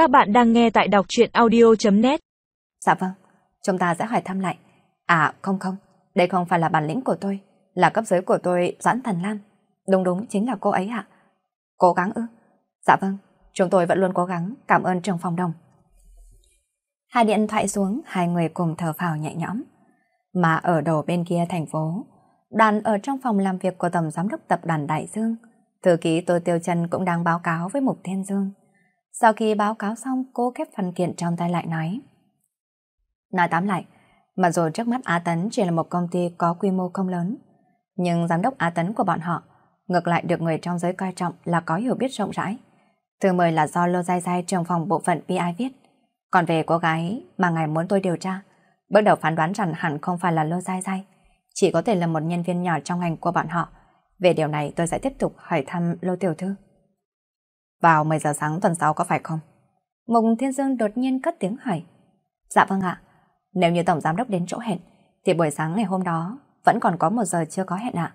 Các bạn đang nghe tại đọc truyện audio.net Dạ vâng, chúng ta sẽ hỏi thăm lại. À không không, đây không phải là bản lĩnh của tôi, là cấp dưới của tôi Doãn Thần Lam. Đúng đúng, chính là cô ấy ạ. Cố gắng ư? Dạ vâng, chúng tôi vẫn luôn cố gắng, cảm ơn trường phòng đồng. Hai điện thoại xuống, hai người cùng thở phào nhẹ nhõm. Mà ở đầu bên kia thành phố, đoàn ở trong phòng làm việc của Tổng Giám đốc Tập đoàn Đại Dương, thư ký Tô Tiêu Trần cũng đang báo cáo với Mục Thiên Dương. Sau khi báo cáo xong, cô khép phần kiện trong tay lại nói. Nói tóm lại, mặc dù trước mắt Á Tấn chỉ là một công ty có quy mô không lớn, nhưng giám đốc Á Tấn của bọn họ ngược lại được người trong giới coi trọng là có hiểu biết rộng rãi. Thư mời là do Lô Giai Giai trưởng phòng bộ phận PI viết. Còn về cô gái mà ngài muốn tôi điều tra, bước đầu phán đoán rằng hẳn không phải là Lô Giai Giai, chỉ có thể là một nhân viên nhỏ trong ngành của bọn họ. Về điều này tôi sẽ tiếp tục hỏi thăm Lô Tiểu Thư. Vào 10 giờ sáng tuần sau có phải không? Mục Thiên Dương đột nhiên cất tiếng hỏi. Dạ vâng ạ. Nếu như Tổng Giám đốc đến chỗ hẹn, thì buổi sáng ngày hôm đó vẫn còn có một giờ chưa có hẹn ạ.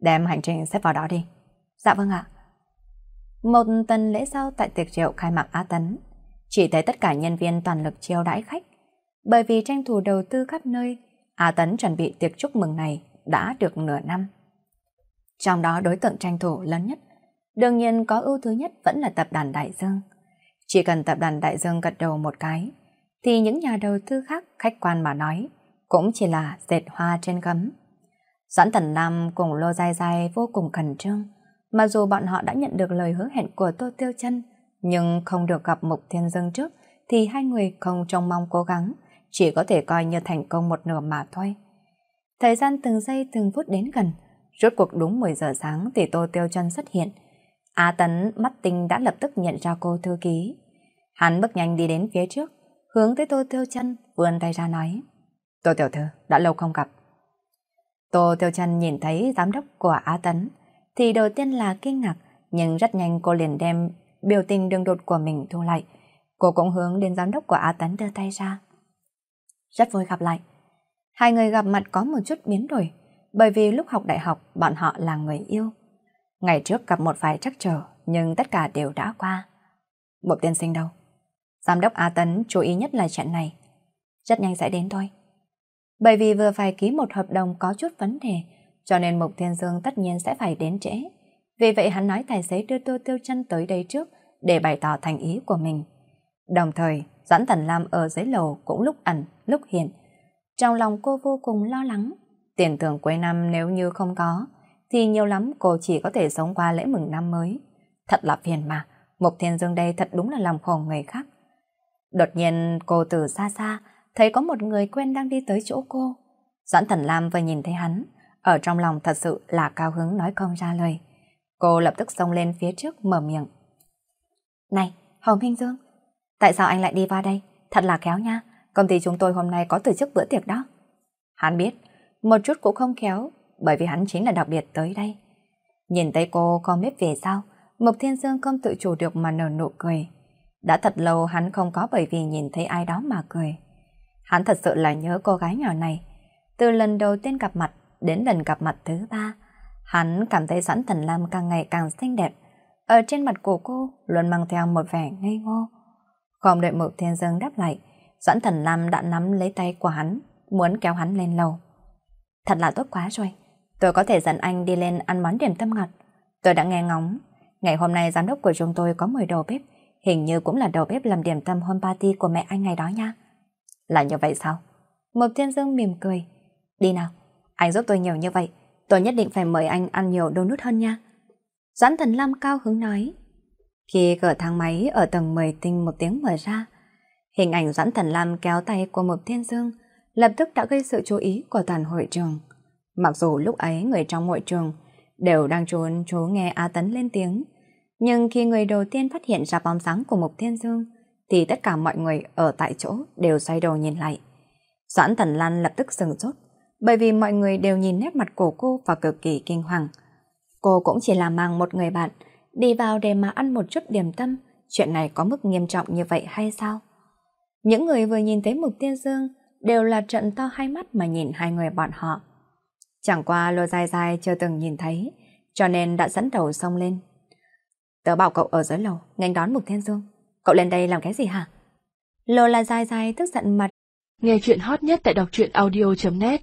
Đem hành trình xếp vào đó đi. Dạ vâng ạ. Một tuần lễ sau tại tiệc rượu khai mạc Á Tấn, chỉ thấy tất cả nhân viên toàn lực chiêu đãi khách. Bởi vì tranh thủ đầu tư khắp nơi, Á Tấn chuẩn bị tiệc chúc mừng này đã được nửa năm. Trong đó đối tượng tranh thủ lớn nhất Đương nhiên có ưu thứ nhất vẫn là tập đoàn Đại Dương. Chỉ cần tập đoàn Đại Dương gật đầu một cái, thì những nhà đầu tư khác khách quan mà nói, cũng chỉ là dệt hoa trên gấm. Doãn Tần Nam cùng Lô Giai Giai vô cùng khẩn trương, mà dù bọn họ đã nhận được lời hứa hẹn của Tô Tiêu Chân, nhưng không được gặp Mục Thiên Dương trước, thì hai người không trông mong cố gắng, chỉ có thể coi như thành công một nửa mà thôi. Thời gian từng giây từng phút đến gần, rốt cuộc đúng 10 giờ sáng thì Tô Tiêu Chân xuất hiện, Á Tấn mắt tinh đã lập tức nhận ra cô thư ký. Hắn bước nhanh đi đến phía trước, hướng tới Tô Tiêu Chân vươn tay ra nói. Tô Tiểu Thư, đã lâu không gặp. Tô Tiêu Chân nhìn thấy giám đốc của Á Tấn, thì đầu tiên là kinh ngạc, nhưng rất nhanh cô liền đem biểu tình đường đột của mình thu lại. Cô cũng hướng đến giám đốc của Á Tấn đưa tay ra. Rất vui gặp lại. Hai người gặp mặt có một chút biến đổi, bởi vì lúc học đại học bọn họ là người yêu. Ngày trước gặp một vài trắc trở, nhưng tất cả đều đã qua. Một tiên sinh đâu? Giám đốc A Tấn chú ý nhất là chuyện này. Rất nhanh sẽ đến thôi. Bởi vì vừa phải ký một hợp đồng có chút vấn đề, cho nên Mục Thiên Dương tất nhiên sẽ phải đến trễ. Vì vậy hắn nói tài xế đưa Tô Tiêu chân tới đây trước để bày tỏ thành ý của mình. Đồng thời, Doãn Thần Lam ở dưới lầu cũng lúc ẩn, lúc hiện. Trong lòng cô vô cùng lo lắng. Tiền thưởng cuối năm nếu như không có, thì nhiều lắm cô chỉ có thể sống qua lễ mừng năm mới. Thật là phiền mà, Mục Thiên Dương đây thật đúng là làm khổ người khác. Đột nhiên cô từ xa xa thấy có một người quen đang đi tới chỗ cô. Doãn Thần Lam vừa nhìn thấy hắn, ở trong lòng thật sự là cao hứng nói không ra lời. Cô lập tức xông lên phía trước mở miệng. Này, Hồng Minh Dương, tại sao anh lại đi vào đây? Thật là khéo nha, công ty chúng tôi hôm nay có tổ chức bữa tiệc đó. Hắn biết, một chút cũng không khéo, bởi vì hắn chính là đặc biệt tới đây. Nhìn thấy cô có mếp về sao, mộc Thiên Dương không tự chủ được mà nở nụ cười. Đã thật lâu hắn không có bởi vì nhìn thấy ai đó mà cười. Hắn thật sự là nhớ cô gái nhỏ này. Từ lần đầu tiên gặp mặt đến lần gặp mặt thứ ba, hắn cảm thấy Doãn Thần Lam càng ngày càng xinh đẹp. Ở trên mặt của cô luôn mang theo một vẻ ngây ngô. Không đợi mộc Thiên Dương đáp lại, Doãn Thần Lam đã nắm lấy tay của hắn, muốn kéo hắn lên lầu. Thật là tốt quá rồi. Tôi có thể dẫn anh đi lên ăn món điểm tâm ngọt. Tôi đã nghe ngóng. Ngày hôm nay giám đốc của chúng tôi có mời đầu bếp. Hình như cũng là đầu bếp làm điểm tâm hôm party của mẹ anh ngày đó nha. Là như vậy sao? Mộc Thiên Dương mỉm cười. Đi nào, anh giúp tôi nhiều như vậy. Tôi nhất định phải mời anh ăn nhiều donut hơn nha. Doãn thần Lam cao hứng nói. Khi cửa thang máy ở tầng 10 tinh một tiếng mở ra, hình ảnh Doãn thần Lam kéo tay của Mộc Thiên Dương lập tức đã gây sự chú ý của toàn hội trường. Mặc dù lúc ấy người trong hội trường đều đang trốn chú nghe A Tấn lên tiếng, nhưng khi người đầu tiên phát hiện ra bóng sáng của Mục Thiên Dương, thì tất cả mọi người ở tại chỗ đều xoay đầu nhìn lại. Doãn Thần Lan lập tức sừng sốt, bởi vì mọi người đều nhìn nét mặt của cô và cực kỳ kinh hoàng. Cô cũng chỉ là mang một người bạn, đi vào để mà ăn một chút điểm tâm, chuyện này có mức nghiêm trọng như vậy hay sao? Những người vừa nhìn thấy Mục Thiên Dương đều là trận to hai mắt mà nhìn hai người bọn họ. Chẳng qua lô dài dài chưa từng nhìn thấy, cho nên đã dẫn đầu xông lên. Tớ bảo cậu ở dưới lầu, nhanh đón Mục Thiên Dương. cậu lên đây làm cái gì hả? Lô là dài dài tức giận mặt. Nghe chuyện hot nhất tại đọc truyện audio.net